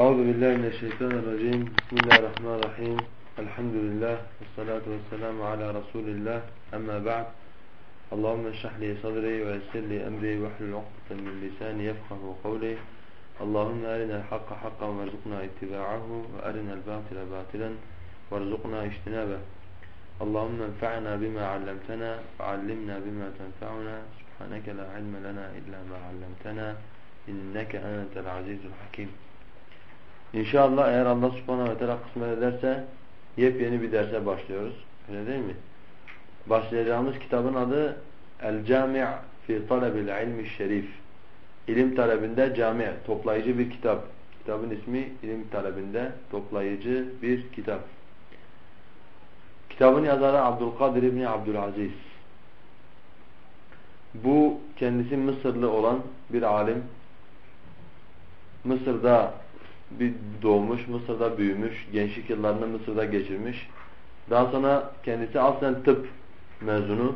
أعوذ بالله من الشيطان الرجيم. بسم الله الرحمن الرحيم. الحمد لله والصلاة والسلام على رسول الله. أما بعد اللهم اشرح لي صدري ويسر لي أمري واحلل عقدة من لساني يفقه قولي. اللهم أرنا الحق حقا وارزقنا اتباعه وأرنا الباطل باطلا وارزقنا اجتنابه. اللهم انفعنا بما علمتنا وعلمنا بما تنفعنا. سبحانك لا علم لنا إلا ما علمتنا إنك أنت العزيز الحكيم. İnşallah eğer Allah subhanahu ve teala kısmet ederse yepyeni bir derse başlıyoruz. Öyle değil mi? Başlayacağımız kitabın adı El Cami' fi Talebil İlmi Şerif. İlim talebinde cami, toplayıcı bir kitap. Kitabın ismi ilim talebinde toplayıcı bir kitap. Kitabın yazarı Abdülkadir İbni Abdülaziz. Bu kendisi Mısırlı olan bir alim. Mısır'da bir doğmuş, Mısır'da büyümüş, gençlik yıllarını Mısır'da geçirmiş. Daha sonra kendisi aslen tıp mezunu.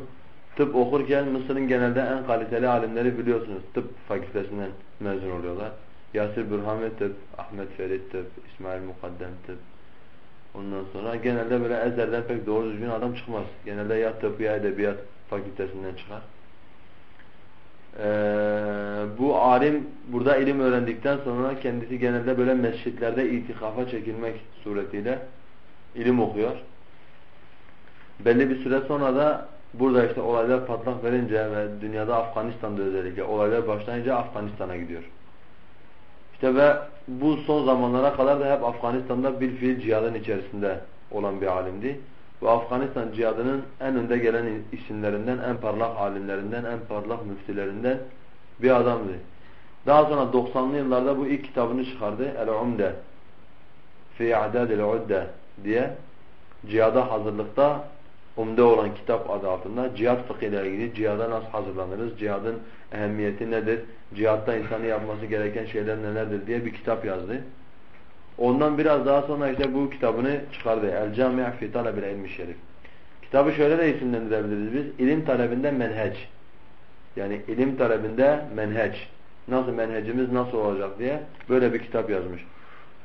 Tıp okurken Mısır'ın genelde en kaliteli alimleri biliyorsunuz. Tıp fakültesinden mezun oluyorlar. Yasir Bürhami tıp, Ahmet Ferit tıp, İsmail Mukaddem tıp. Ondan sonra genelde böyle ezerden pek doğru düzgün adam çıkmaz. Genelde ya tıp ya edebiyat fakültesinden çıkar. Ee, bu alim burada ilim öğrendikten sonra kendisi genelde böyle mescitlerde itikafa çekilmek suretiyle ilim okuyor. Belli bir süre sonra da burada işte olaylar patlak verince ve dünyada Afganistan'da özellikle olaylar başlayınca Afganistan'a gidiyor. İşte ve bu son zamanlara kadar da hep Afganistan'da bir fiil cihadın içerisinde olan bir alimdi. Bu Afganistan cihadının en önde gelen isimlerinden, en parlak alimlerinden, en parlak müftilerinden bir adamdı. Daha sonra 90'lı yıllarda bu ilk kitabını çıkardı. El-Umde fi Adadil Udde diye cihada hazırlıkta umde olan kitap adı altında cihad fıkhı ile ilgili cihada nasıl hazırlanırız, cihadın ehemmiyeti nedir, cihatta insanı yapması gereken şeyler nelerdir diye bir kitap yazdı. Ondan biraz daha sonra işte bu kitabını çıkardı. El Cami' fi Talebil İlmi Şerif. Kitabı şöyle de isimlendirebiliriz biz. İlim talebinde menheç. Yani ilim talebinde menheç. Nasıl menhecimiz nasıl olacak diye böyle bir kitap yazmış.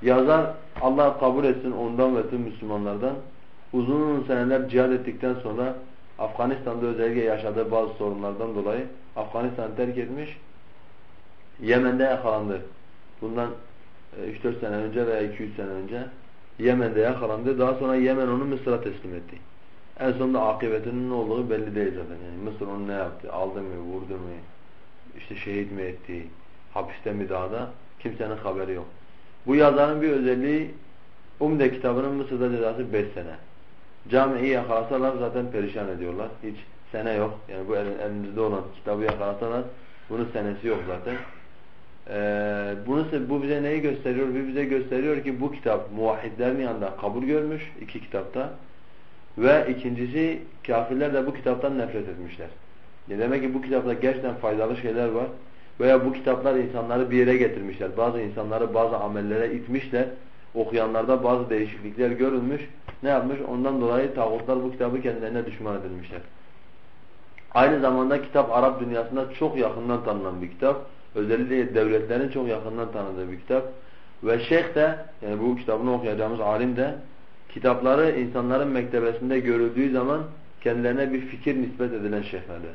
Yazar Allah kabul etsin ondan ve tüm Müslümanlardan uzun seneler cihad ettikten sonra Afganistan'da özellikle yaşadığı bazı sorunlardan dolayı Afganistan'ı terk etmiş. Yemen'de yakalandı. Bundan 3-4 sene önce veya 2-3 sene önce Yemen'de yakalandı. Daha sonra Yemen onu Mısır'a teslim etti. En sonunda akıbetinin ne olduğu belli değil zaten. Yani Mısır onu ne yaptı? Aldı mı? Vurdu mu? İşte şehit mi etti? Hapiste mi dağda? Kimsenin haberi yok. Bu yazarın bir özelliği Umde kitabının Mısır'da cezası 5 sene. Camiyi yakalasalar zaten perişan ediyorlar. Hiç sene yok. Yani bu elimizde olan kitabı yakalasalar bunun senesi yok zaten. Ee, bunu, bu bize neyi gösteriyor? Bu bize gösteriyor ki bu kitap muvahhidlerin yanında kabul görmüş iki kitapta ve ikincisi kafirler de bu kitaptan nefret etmişler. Yani demek ki bu kitapta gerçekten faydalı şeyler var veya bu kitaplar insanları bir yere getirmişler. Bazı insanları bazı amellere itmişler. Okuyanlarda bazı değişiklikler görülmüş. Ne yapmış? Ondan dolayı tağutlar bu kitabı kendilerine düşman edilmişler. Aynı zamanda kitap Arap dünyasında çok yakından tanınan bir kitap. Özellikle devletlerin çok yakından tanıdığı bir kitap. Ve şeyh de yani bu kitabını okuyacağımız alim de kitapları insanların mektebesinde görüldüğü zaman kendilerine bir fikir nispet edilen şeyhlerden.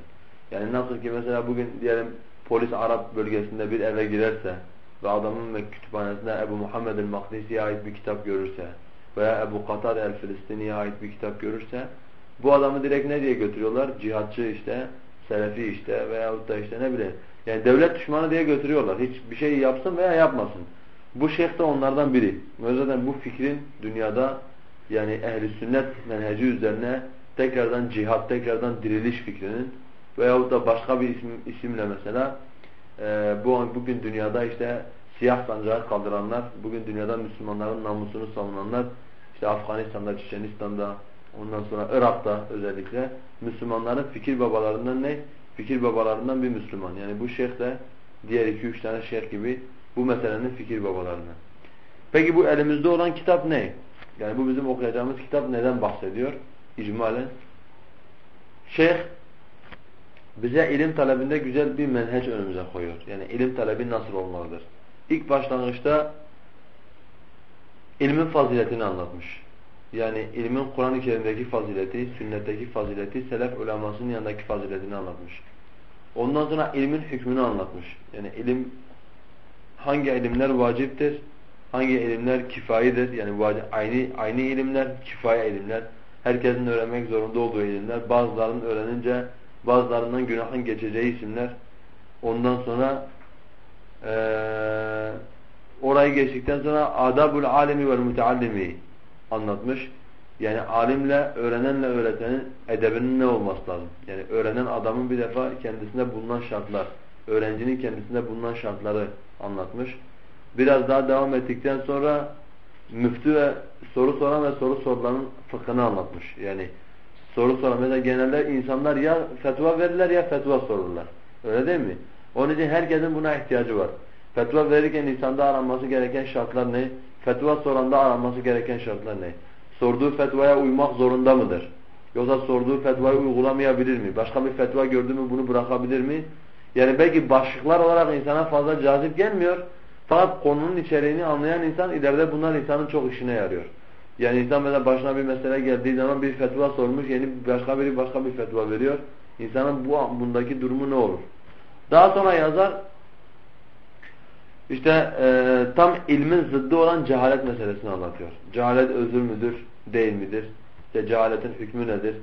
Yani nasıl ki mesela bugün diyelim polis Arap bölgesinde bir eve girerse ve adamın kütüphanesinde Ebu Muhammed el-Makdisi'ye ait bir kitap görürse veya Ebu Katar el-Filistini'ye ait bir kitap görürse bu adamı direkt ne diye götürüyorlar? Cihatçı işte, Selefi işte veyahut da işte ne bileyim. Yani devlet düşmanı diye götürüyorlar. Hiç bir şey yapsın veya yapmasın. Bu şeyh de onlardan biri. Ve zaten bu fikrin dünyada yani ehli sünnet menheci üzerine tekrardan cihat, tekrardan diriliş fikrinin veyahut da başka bir isim, isimle mesela e, bu bugün dünyada işte siyah sancağı kaldıranlar, bugün dünyada Müslümanların namusunu savunanlar, işte Afganistan'da, Çiçenistan'da, ondan sonra Irak'ta özellikle Müslümanların fikir babalarından ne? Fikir babalarından bir Müslüman. Yani bu şeyh de diğer iki üç tane şeyh gibi bu meselenin fikir babalarından. Peki bu elimizde olan kitap ne? Yani bu bizim okuyacağımız kitap neden bahsediyor? İcmalen. Şeyh bize ilim talebinde güzel bir menheç önümüze koyuyor. Yani ilim talebi nasıl olmalıdır? İlk başlangıçta ilmin faziletini anlatmış. Yani ilmin Kur'an-ı Kerim'deki fazileti, sünnetteki fazileti, selef ulemasının yanındaki faziletini anlatmış. Ondan sonra ilmin hükmünü anlatmış. Yani ilim hangi ilimler vaciptir, hangi ilimler kifayidir. Yani aynı aynı ilimler, kifaya ilimler. Herkesin öğrenmek zorunda olduğu ilimler. Bazılarının öğrenince bazılarından günahın geçeceği isimler. Ondan sonra ee, orayı geçtikten sonra adabul alimi vel müteallimi anlatmış. Yani alimle, öğrenenle öğretenin edebinin ne olması lazım? Yani öğrenen adamın bir defa kendisinde bulunan şartlar, öğrencinin kendisinde bulunan şartları anlatmış. Biraz daha devam ettikten sonra müftü ve soru soran ve soru sorulanın fıkhını anlatmış. Yani soru soran mesela genelde insanlar ya fetva verirler ya fetva sorurlar. Öyle değil mi? Onun için herkesin buna ihtiyacı var. Fetva verirken insanda aranması gereken şartlar ne? Fetva soranda aranması gereken şartlar ne? Sorduğu fetvaya uymak zorunda mıdır? Yoksa sorduğu fetvayı uygulamayabilir mi? Başka bir fetva gördü mü bunu bırakabilir mi? Yani belki başlıklar olarak insana fazla cazip gelmiyor. Fakat konunun içeriğini anlayan insan ileride bunlar insanın çok işine yarıyor. Yani insan mesela başına bir mesele geldiği zaman bir fetva sormuş, yeni başka biri başka bir fetva veriyor. İnsanın bu bundaki durumu ne olur? Daha sonra yazar işte e, tam ilmin zıddı olan cehalet meselesini anlatıyor. Cehalet özür müdür, değil midir? İşte cehaletin hükmü nedir?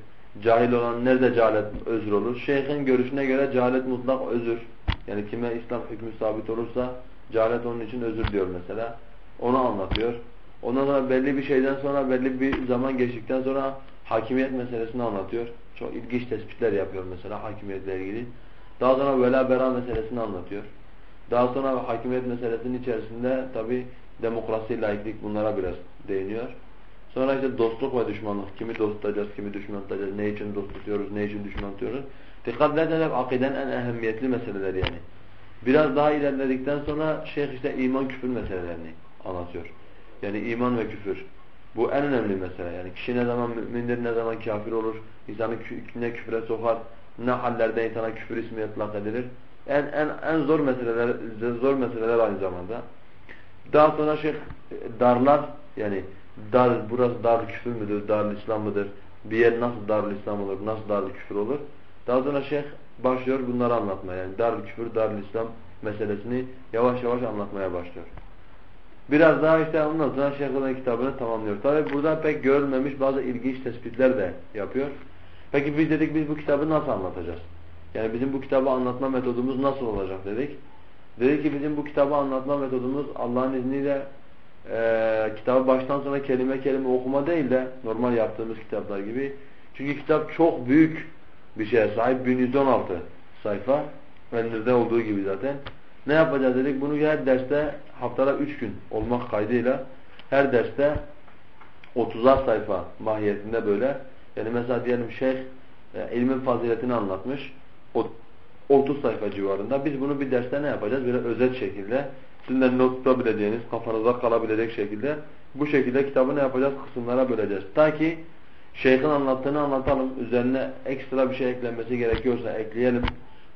Cahil olan nerede cehalet özür olur? Şeyhin görüşüne göre cehalet mutlak özür. Yani kime İslam hükmü sabit olursa cehalet onun için özür diyor mesela. Onu anlatıyor. Ondan sonra belli bir şeyden sonra belli bir zaman geçtikten sonra hakimiyet meselesini anlatıyor. Çok ilginç tespitler yapıyor mesela hakimiyetle ilgili. Daha sonra vela bera meselesini anlatıyor. Daha sonra hakimiyet meselesinin içerisinde tabi demokrasi, laiklik bunlara biraz değiniyor. Sonra işte dostluk ve düşmanlık. Kimi dost tutacağız, kimi düşman tutacağız, ne için dost tutuyoruz, ne için düşman tutuyoruz. Dikkat edersen hep akiden en ehemmiyetli meseleler yani. Biraz daha ilerledikten sonra şeyh işte iman küfür meselelerini anlatıyor. Yani iman ve küfür. Bu en önemli mesele. Yani kişi ne zaman mümindir, ne zaman kafir olur, insanı ne küfre sokar, ne hallerde insana küfür ismi yatlak edilir. En en en zor meseleler zor meseleler aynı zamanda. Daha sonra şey darlar yani dar burası dar küfür müdür, dar İslam mıdır? Bir yer nasıl dar İslam olur, nasıl dar küfür olur? Daha sonra şeyh başlıyor bunları anlatmaya. Yani dar küfür, dar İslam meselesini yavaş yavaş anlatmaya başlıyor. Biraz daha işte ondan sonra Şeyh'in kitabını tamamlıyor. Tabi burada pek görülmemiş bazı ilginç tespitler de yapıyor. Peki biz dedik biz bu kitabı nasıl anlatacağız? Yani bizim bu kitabı anlatma metodumuz nasıl olacak dedik. Dedi ki bizim bu kitabı anlatma metodumuz Allah'ın izniyle e, kitabı baştan sona kelime kelime okuma değil de normal yaptığımız kitaplar gibi. Çünkü kitap çok büyük bir şeye sahip. 1116 sayfa. Elinizde olduğu gibi zaten. Ne yapacağız dedik? Bunu her derste haftada 3 gün olmak kaydıyla her derste 30'ar sayfa mahiyetinde böyle. Yani mesela diyelim şeyh e, ilmin faziletini anlatmış. 30 sayfa civarında. Biz bunu bir derste ne yapacağız? Böyle özet şekilde sizin de not tutabileceğiniz, kafanızda kalabilecek şekilde bu şekilde kitabı ne yapacağız? Kısımlara böleceğiz. Ta ki şeyhin anlattığını anlatalım. Üzerine ekstra bir şey eklenmesi gerekiyorsa ekleyelim.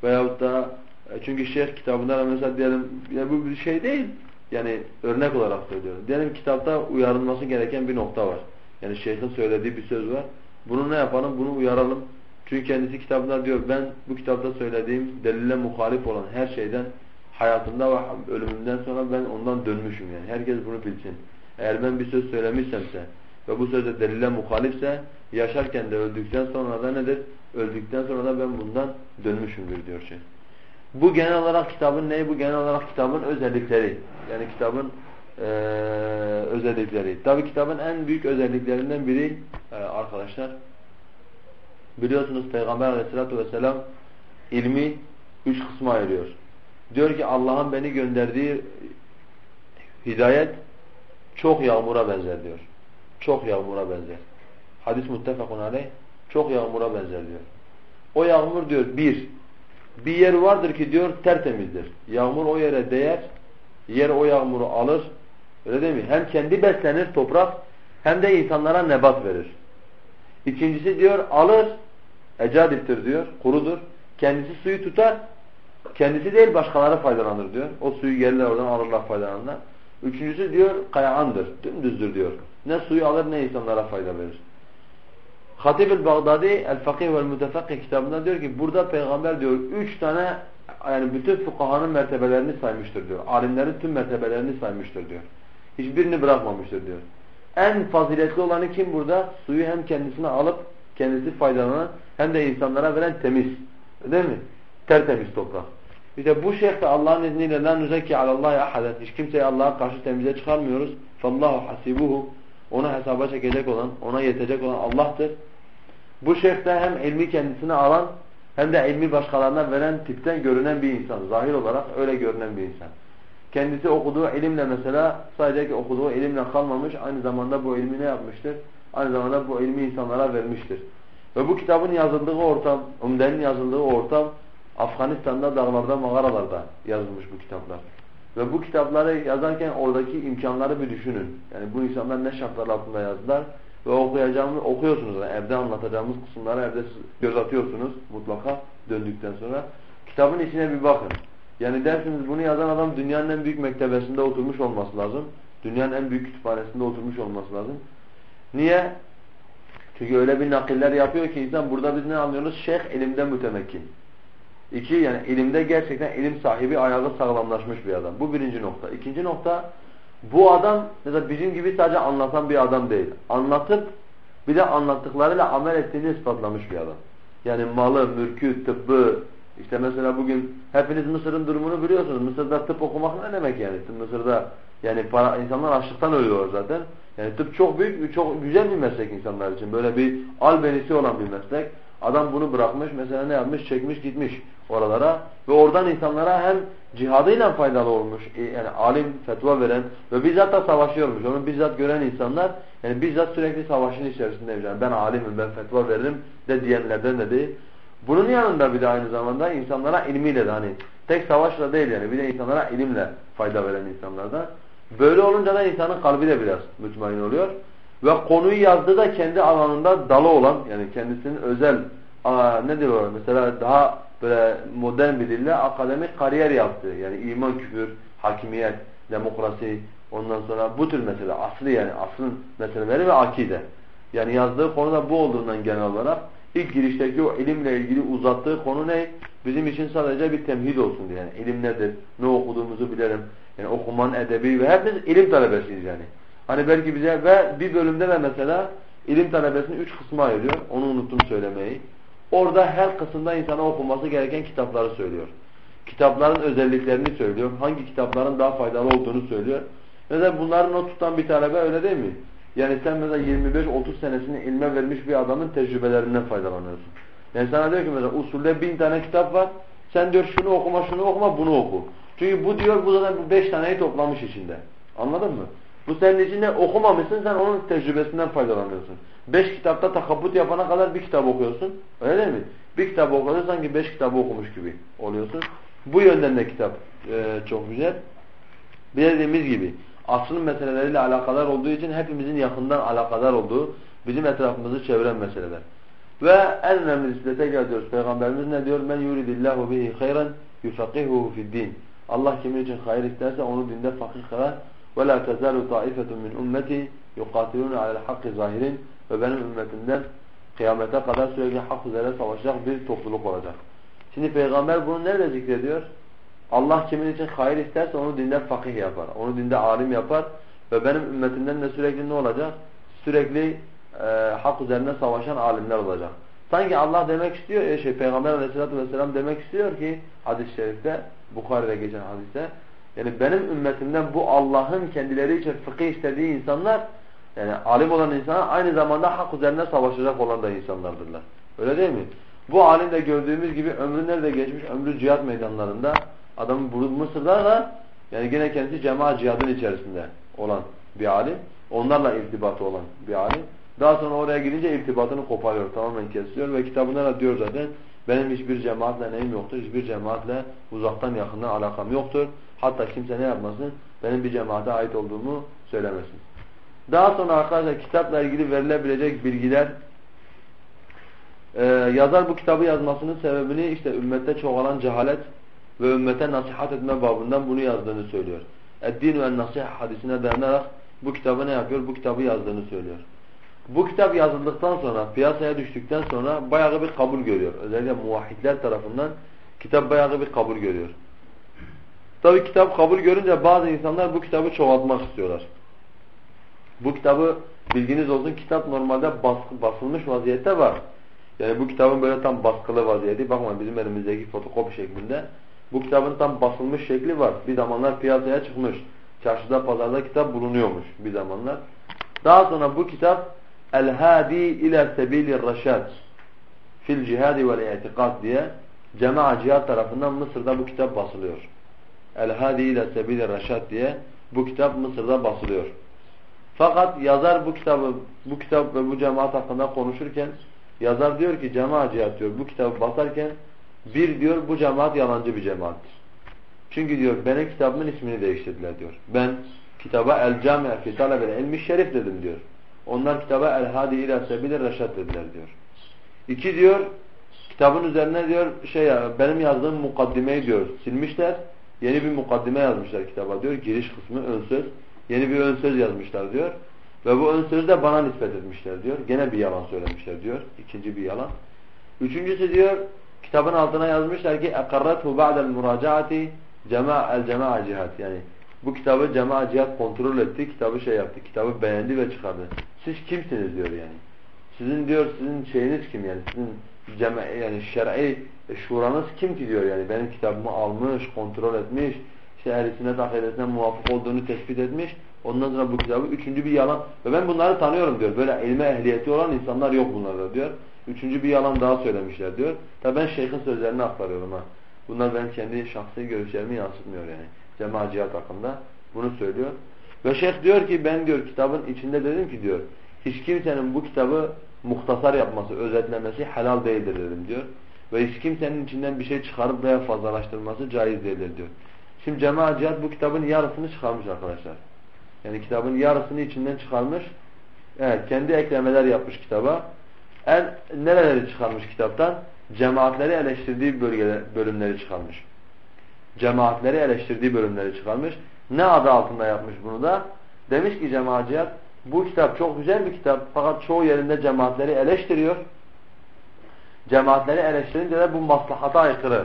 Veyahut da e, çünkü şeyh kitabında mesela diyelim ya bu bir şey değil. Yani örnek olarak söylüyorum. Diyelim kitapta uyarılması gereken bir nokta var. Yani şeyhin söylediği bir söz var. Bunu ne yapalım? Bunu uyaralım. Çünkü kendisi kitabında diyor ben bu kitapta söylediğim delille muhalif olan her şeyden hayatımda ve ölümümden sonra ben ondan dönmüşüm yani. Herkes bunu bilsin. Eğer ben bir söz söylemişsemse ve bu sözde delille muhalifse yaşarken de öldükten sonra da nedir? Öldükten sonra da ben bundan dönmüşümdür diyor şey. Bu genel olarak kitabın neyi? Bu genel olarak kitabın özellikleri. Yani kitabın e, özellikleri. Tabi kitabın en büyük özelliklerinden biri e, arkadaşlar Biliyorsunuz Peygamber aleyhissalatu vesselam ilmi üç kısma ayırıyor. Diyor ki Allah'ın beni gönderdiği hidayet çok yağmura benzer diyor. Çok yağmura benzer. Hadis muttefakun aleyh. Çok yağmura benzer diyor. O yağmur diyor bir, bir yer vardır ki diyor tertemizdir. Yağmur o yere değer, yer o yağmuru alır. Öyle değil mi? Hem kendi beslenir toprak hem de insanlara nebat verir. İkincisi diyor alır Ecadiptir diyor, kurudur. Kendisi suyu tutar, kendisi değil başkaları faydalanır diyor. O suyu gelirler oradan alırlar faydalanırlar. Üçüncüsü diyor kayandır, dümdüzdür diyor. Ne suyu alır ne insanlara fayda verir. Hatib el-Bağdadi El-Fakih ve El-Mütefakih kitabında diyor ki burada peygamber diyor üç tane yani bütün fukahanın mertebelerini saymıştır diyor. Alimlerin tüm mertebelerini saymıştır diyor. Hiçbirini bırakmamıştır diyor. En faziletli olanı kim burada? Suyu hem kendisine alıp kendisi faydalanan hem de insanlara veren temiz. Değil mi? Tertemiz toprak. İşte bu şeyh de Allah'ın izniyle la nuzekki alallahi ahaden. Hiç kimseyi Allah'a karşı temize çıkarmıyoruz. Fallahu hasibuhu. Ona hesaba çekecek olan, ona yetecek olan Allah'tır. Bu şeyh de hem ilmi kendisine alan hem de ilmi başkalarına veren tipten görünen bir insan. Zahir olarak öyle görünen bir insan. Kendisi okuduğu ilimle mesela sadece ki okuduğu ilimle kalmamış. Aynı zamanda bu ilmi ne yapmıştır? Aynı zamanda bu ilmi insanlara vermiştir. Ve bu kitabın yazıldığı ortam, Umde'nin yazıldığı ortam Afganistan'da dağlarda, mağaralarda yazılmış bu kitaplar. Ve bu kitapları yazarken oradaki imkanları bir düşünün. Yani bu insanlar ne şartlar altında yazdılar ve okuyacağımız, okuyorsunuz. Yani evde anlatacağımız kısımları evde göz atıyorsunuz mutlaka döndükten sonra. Kitabın içine bir bakın. Yani dersiniz bunu yazan adam dünyanın en büyük mektebesinde oturmuş olması lazım. Dünyanın en büyük kütüphanesinde oturmuş olması lazım. Niye? Çünkü öyle bir nakiller yapıyor ki insan burada biz ne anlıyoruz? Şeyh ilimde mütemekkin. İki yani ilimde gerçekten ilim sahibi ayağı sağlamlaşmış bir adam. Bu birinci nokta. İkinci nokta bu adam mesela bizim gibi sadece anlatan bir adam değil. Anlatıp bir de anlattıklarıyla amel ettiğini ispatlamış bir adam. Yani malı, mülkü, tıbbı, işte mesela bugün hepiniz Mısır'ın durumunu biliyorsunuz. Mısır'da tıp okumak ne demek yani? Mısır'da yani para, insanlar açlıktan ölüyor zaten. Yani tıp çok büyük, çok güzel bir meslek insanlar için. Böyle bir albenisi olan bir meslek. Adam bunu bırakmış, mesela ne yapmış? Çekmiş gitmiş oralara ve oradan insanlara hem cihadıyla faydalı olmuş, e, yani alim, fetva veren ve bizzat da savaşıyormuş. Onu bizzat gören insanlar, yani bizzat sürekli savaşın içerisinde yani ben alimim, ben fetva veririm de diyenlerden de. Bunun yanında bir de aynı zamanda insanlara ilmiyle de hani tek savaşla değil yani bir de insanlara ilimle fayda veren insanlardan. Böyle olunca da insanın kalbi de biraz mütmain oluyor. Ve konuyu yazdığı da kendi alanında dalı olan yani kendisinin özel aa, ne diyor mesela daha böyle modern bir dille akademik kariyer yaptığı yani iman, küfür, hakimiyet, demokrasi ondan sonra bu tür mesele aslı yani asrın meseleleri ve akide. Yani yazdığı konu da bu olduğundan genel olarak ilk girişteki o ilimle ilgili uzattığı konu ne? Bizim için sadece bir temhid olsun diye. Yani ilim nedir? Ne okuduğumuzu bilelim. Yani okuman edebi ve hepimiz ilim talebesiyiz yani. Hani belki bize ve bir bölümde de mesela ilim talebesini üç kısma ayırıyor. Onu unuttum söylemeyi. Orada her kısımda insana okunması gereken kitapları söylüyor. Kitapların özelliklerini söylüyor. Hangi kitapların daha faydalı olduğunu söylüyor. Mesela bunların not tutan bir talebe öyle değil mi? Yani sen mesela 25-30 senesini ilme vermiş bir adamın tecrübelerinden faydalanıyorsun. Yani sana diyor ki mesela usulde bin tane kitap var. Sen diyor şunu okuma şunu okuma bunu oku. Çünkü bu diyor bu zaten bu beş taneyi toplamış içinde. Anladın mı? Bu senin içinde okumamışsın sen onun tecrübesinden faydalanıyorsun. Beş kitapta takabbut yapana kadar bir kitap okuyorsun. Öyle değil mi? Bir kitap okuyorsun sanki beş kitabı okumuş gibi oluyorsun. Bu yönden de kitap e, çok güzel. Bir dediğimiz gibi asrın meseleleriyle alakadar olduğu için hepimizin yakından alakadar olduğu bizim etrafımızı çeviren meseleler. Ve en önemlisi de tekrar diyoruz Peygamberimiz ne diyor? Men yuridillahu bihi hayran yufaqihuhu fi'd-din. Allah kimin için hayır isterse onu dinde fakir kılar. La tezalu taifetun min ummeti yuqatilun alel hakki zahirin ve benim ümmetimden kıyamete kadar sürekli hak üzere savaşacak bir topluluk olacak. Şimdi peygamber bunu nerede zikrediyor? Allah kimin için hayır isterse onu dinde fakih yapar. Onu dinde alim yapar. Ve benim ümmetimden de sürekli ne olacak? Sürekli e, hak üzerine savaşan alimler olacak. Sanki Allah demek istiyor, e, şey Peygamber aleyhissalatü vesselam demek istiyor ki hadis-i şerifte, Bukhari'de geçen hadiste, yani benim ümmetimden bu Allah'ın kendileri için fıkıh istediği insanlar, yani alim olan insanlar aynı zamanda hak üzerine savaşacak olan da insanlardırlar. Öyle değil mi? Bu alim de gördüğümüz gibi ömrü nerede geçmiş? Ömrü cihat meydanlarında. Adamın Mısır'da da yani gene kendisi cemaat cihadın içerisinde olan bir alim. Onlarla irtibatı olan bir alim. Daha sonra oraya gidince irtibatını koparıyor, tamamen kesiyor ve kitabında da diyor zaten benim hiçbir cemaatle neyim yoktur, hiçbir cemaatle uzaktan yakından alakam yoktur. Hatta kimse ne yapmasın, benim bir cemaate ait olduğumu söylemesin. Daha sonra arkadaşlar kitapla ilgili verilebilecek bilgiler ee, yazar bu kitabı yazmasının sebebini işte ümmette çoğalan cehalet ve ümmete nasihat etme babından bunu yazdığını söylüyor. Eddinu en nasiha hadisine dayanarak bu kitabı ne yapıyor? Bu kitabı yazdığını söylüyor. Bu kitap yazıldıktan sonra, piyasaya düştükten sonra bayağı bir kabul görüyor. Özellikle muvahhidler tarafından kitap bayağı bir kabul görüyor. Tabi kitap kabul görünce bazı insanlar bu kitabı çoğaltmak istiyorlar. Bu kitabı bilginiz olsun kitap normalde baskı, basılmış vaziyette var. Yani bu kitabın böyle tam baskılı vaziyeti. Bakma bizim elimizdeki fotokopi şeklinde. Bu kitabın tam basılmış şekli var. Bir zamanlar piyasaya çıkmış. Çarşıda pazarda kitap bulunuyormuş bir zamanlar. Daha sonra bu kitap El-Hadi ila sebilir raşad fil cihadi vel i'tikad diye cema'a cihad tarafından Mısır'da bu kitap basılıyor. El-Hadi ila sebilir raşad diye bu kitap Mısır'da basılıyor. Fakat yazar bu kitabı bu kitap ve bu cemaat hakkında konuşurken yazar diyor ki cemaat cihat diyor bu kitabı basarken bir diyor bu cemaat yalancı bir cemaattir. Çünkü diyor benim kitabımın ismini değiştirdiler diyor. Ben kitaba El Cami fi Talebel İlmi Şerif dedim diyor. Onlar kitaba El Hadi ila Sebilir Reşat dediler diyor. İki diyor kitabın üzerine diyor şey ya benim yazdığım mukaddimeyi diyor silmişler. Yeni bir mukaddime yazmışlar kitaba diyor. Giriş kısmı ön söz. Yeni bir ön söz yazmışlar diyor. Ve bu ön sözü de bana nispet etmişler diyor. Gene bir yalan söylemişler diyor. İkinci bir yalan. Üçüncüsü diyor kitabın altına yazmışlar ki اَقَرَّتْهُ بَعْدَ الْمُرَاجَعَةِ el cema'a cihat yani bu kitabı cema'a cihat kontrol etti, kitabı şey yaptı, kitabı beğendi ve çıkardı. Siz kimsiniz diyor yani. Sizin diyor sizin şeyiniz kim yani sizin cema yani şer'i şuranız kim ki diyor yani benim kitabımı almış, kontrol etmiş, işte ehl-i sünnet akidesine muvafık olduğunu tespit etmiş. Ondan sonra bu kitabı üçüncü bir yalan ve ben bunları tanıyorum diyor. Böyle ilme ehliyeti olan insanlar yok bunlarda diyor. Üçüncü bir yalan daha söylemişler diyor. Tabi ben şeyhin sözlerini aktarıyorum ha. Bunlar benim kendi şahsi görüşlerimi yansıtmıyor yani. Cemaat hakkında bunu söylüyor. Ve şeyh diyor ki ben diyor kitabın içinde dedim ki diyor hiç kimsenin bu kitabı muhtasar yapması, özetlemesi helal değildir dedim diyor. Ve hiç kimsenin içinden bir şey çıkarıp veya fazlalaştırması caiz değildir diyor. Şimdi cemaat bu kitabın yarısını çıkarmış arkadaşlar. Yani kitabın yarısını içinden çıkarmış. Evet kendi eklemeler yapmış kitaba. En nereleri çıkarmış kitaptan? Cemaatleri eleştirdiği bölgeler, bölümleri çıkarmış. Cemaatleri eleştirdiği bölümleri çıkarmış. Ne adı altında yapmış bunu da? Demiş ki cemaatiyat bu kitap çok güzel bir kitap fakat çoğu yerinde cemaatleri eleştiriyor. Cemaatleri eleştirince de bu maslahata aykırı.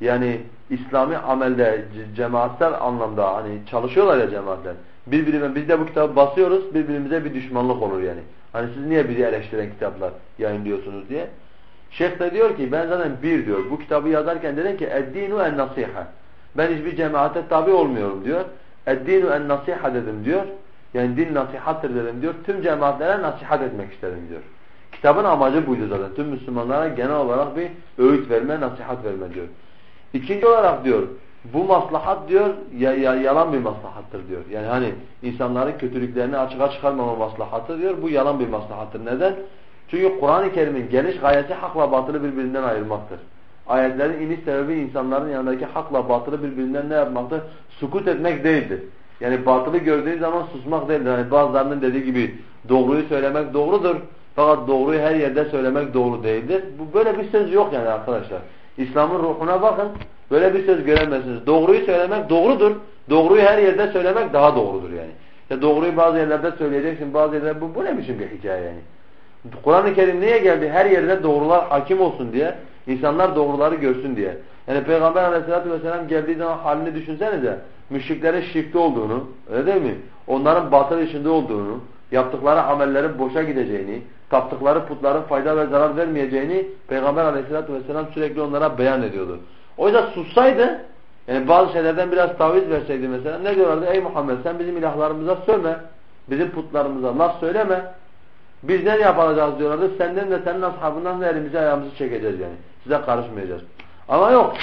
Yani İslami amelde cemaatsel anlamda hani çalışıyorlar ya cemaatler. Birbirine biz de bu kitabı basıyoruz birbirimize bir düşmanlık olur yani. Hani siz niye bizi eleştiren kitaplar yayınlıyorsunuz diye. Şeyh de diyor ki ben zaten bir diyor bu kitabı yazarken dedim ki eddinu en nasiha. Ben hiçbir cemaate tabi olmuyorum diyor. Eddinu en nasiha dedim diyor. Yani din nasihattır dedim diyor. Tüm cemaatlere nasihat etmek istedim diyor. Kitabın amacı buydu zaten. Tüm Müslümanlara genel olarak bir öğüt verme, nasihat verme diyor. İkinci olarak diyor bu maslahat diyor ya, ya, yalan bir maslahattır diyor. Yani hani insanların kötülüklerini açığa çıkarmama maslahatı diyor. Bu yalan bir maslahattır. Neden? Çünkü Kur'an-ı Kerim'in geniş gayesi hakla batılı birbirinden ayırmaktır. Ayetlerin iniş sebebi insanların yanındaki hakla batılı birbirinden ne yapmaktır? Sukut etmek değildir. Yani batılı gördüğü zaman susmak değildir. Yani bazılarının dediği gibi doğruyu söylemek doğrudur. Fakat doğruyu her yerde söylemek doğru değildir. Bu böyle bir söz yok yani arkadaşlar. İslam'ın ruhuna bakın. Böyle bir söz göremezsiniz. Doğruyu söylemek doğrudur. Doğruyu her yerde söylemek daha doğrudur yani. Ya doğruyu bazı yerlerde söyleyeceksin, bazı yerlerde bu, bu ne biçim bir hikaye yani. Kur'an-ı Kerim niye geldi? Her yerde doğrular hakim olsun diye. İnsanlar doğruları görsün diye. Yani Peygamber aleyhissalatü vesselam geldiği zaman halini düşünsenize. Müşriklerin şirkte olduğunu, öyle değil mi? Onların batıl içinde olduğunu, yaptıkları amellerin boşa gideceğini, taptıkları putların fayda ve zarar vermeyeceğini Peygamber aleyhissalatü vesselam sürekli onlara beyan ediyordu. O yüzden sussaydı, yani bazı şeylerden biraz taviz verseydi mesela ne diyorlardı? Ey Muhammed sen bizim ilahlarımıza söyleme, bizim putlarımıza laf söyleme. Biz ne yapacağız diyorlardı. Senden de senin ashabından da elimizi ayağımızı çekeceğiz yani Size karışmayacağız. Ama yok.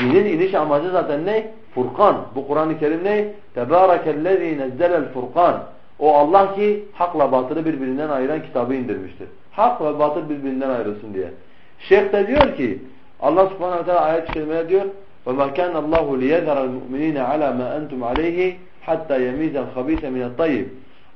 Dinin iniş amacı zaten ne? Furkan. Bu Kur'an-ı Kerim ne? Tebârekellezî nezzelel furkan. O Allah ki hakla batılı birbirinden ayıran kitabı indirmiştir. Hak ve batıl birbirinden ayrılsın diye. Şeyh de diyor ki Allah subhanahu teala ayet-i kerimeye diyor وَمَا كَانَ اللّٰهُ لِيَذَرَ الْمُؤْمِنِينَ عَلَى مَا أَنْتُمْ عَلَيْهِ حَتَّى يَمِيزَ الْخَب۪يسَ مِنَ الطَّيِّبِ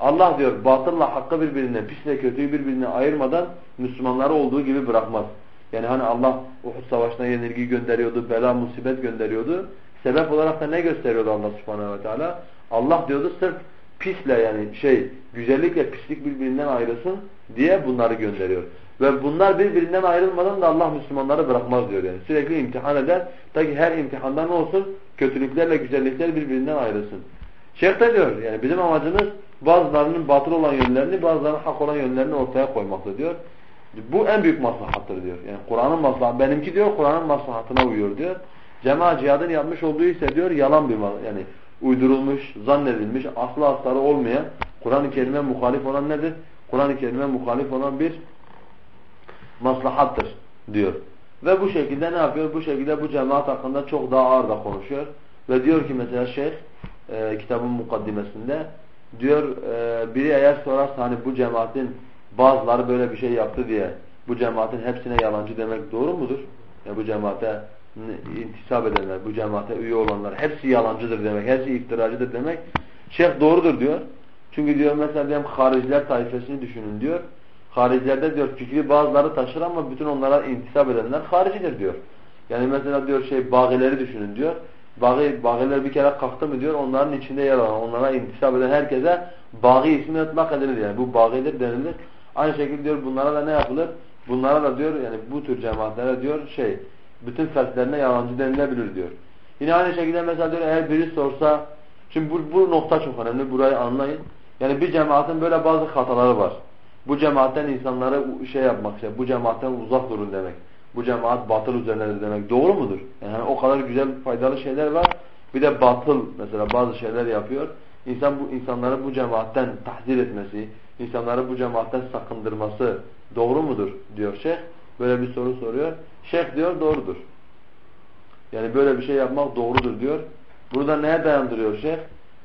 Allah diyor batılla hakkı birbirinden, pisle kötüyü birbirinden ayırmadan Müslümanları olduğu gibi bırakmaz. Yani hani Allah Uhud savaşına yenilgi gönderiyordu, bela musibet gönderiyordu. Sebep olarak da ne gösteriyordu Allah subhanehu ve teala? Allah diyordu sırf pisle yani şey güzellikle pislik birbirinden ayrılsın diye bunları gönderiyor. Ve bunlar birbirinden ayrılmadan da Allah Müslümanları bırakmaz diyor yani. Sürekli imtihan eder. Ta ki her imtihanda ne olsun? Kötülüklerle güzellikler birbirinden ayrılsın. Şeyh de diyor yani bizim amacımız bazılarının batıl olan yönlerini bazılarının hak olan yönlerini ortaya koymaktır diyor. Bu en büyük maslahattır diyor. Yani Kur'an'ın maslahatı benimki diyor Kur'an'ın maslahatına uyuyor diyor. Cema cihadın yapmış olduğu ise diyor yalan bir yani uydurulmuş, zannedilmiş, aslı astarı olmayan Kur'an-ı Kerim'e muhalif olan nedir? Kur'an-ı Kerim'e muhalif olan bir maslahattır diyor. Ve bu şekilde ne yapıyor? Bu şekilde bu cemaat hakkında çok daha ağır da konuşuyor. Ve diyor ki mesela şeyh e, kitabın mukaddimesinde diyor e, biri eğer sorarsa hani bu cemaatin bazıları böyle bir şey yaptı diye bu cemaatin hepsine yalancı demek doğru mudur? Yani bu cemaate intisap edenler, bu cemaate üye olanlar hepsi yalancıdır demek, hepsi iftiracıdır demek. Şeyh doğrudur diyor. Çünkü diyor mesela diyelim hariciler taifesini düşünün diyor. Haricilerde diyor fikri bazıları taşır ama bütün onlara intisap edenler haricidir diyor. Yani mesela diyor şey bağileri düşünün diyor. Bağı, bağiler bir kere kalktı mı diyor onların içinde yer alan, onlara intisap eden herkese bağı ismi etmek edilir yani. Bu bağidir denilir. Aynı şekilde diyor bunlara da ne yapılır? Bunlara da diyor yani bu tür cemaatlere diyor şey bütün fertlerine yalancı denilebilir diyor. Yine aynı şekilde mesela diyor eğer biri sorsa şimdi bu, bu nokta çok önemli burayı anlayın. Yani bir cemaatin böyle bazı hataları var. Bu cemaatten insanlara şey yapmak, şey, bu cemaatten uzak durun demek. Bu cemaat batıl üzerinedir demek. Doğru mudur? Yani o kadar güzel faydalı şeyler var. Bir de batıl mesela bazı şeyler yapıyor. İnsan bu insanları bu cemaatten tahzir etmesi, insanları bu cemaatten sakındırması doğru mudur diyor şeyh. Böyle bir soru soruyor. Şeyh diyor doğrudur. Yani böyle bir şey yapmak doğrudur diyor. Burada neye dayandırıyor şeyh?